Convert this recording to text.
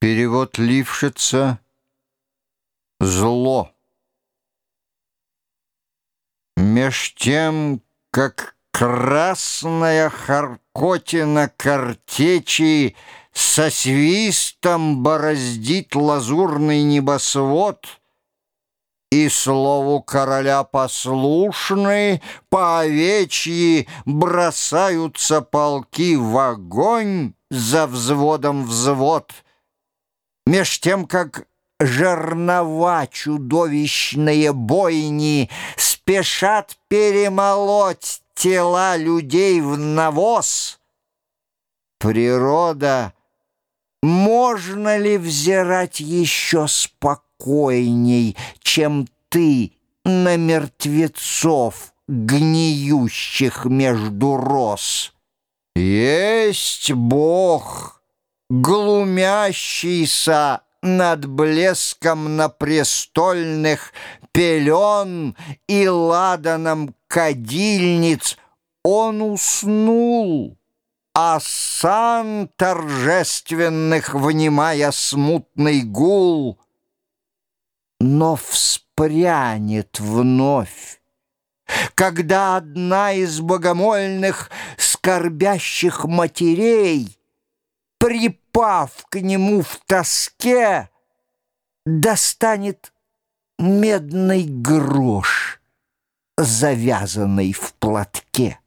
Перевод Лившица «Зло». Меж тем, как красная харкотина картечи Со свистом бороздит лазурный небосвод, И слову короля послушны по овечьи Бросаются полки в огонь за взводом взвод — Меж тем, как жернова чудовищные бойни Спешат перемолоть тела людей в навоз, Природа, можно ли взирать еще спокойней, Чем ты на мертвецов, гниющих между роз? Есть Бог! Глумящийся над блеском на престольных пелен и ладаном кадильниц, он уснул, а сан торжественных, внимая смутный гул, но вспрянет вновь, когда одна из богомольных скорбящих матерей — припав к нему в тоске, достанет медный грош, завязанный в платке.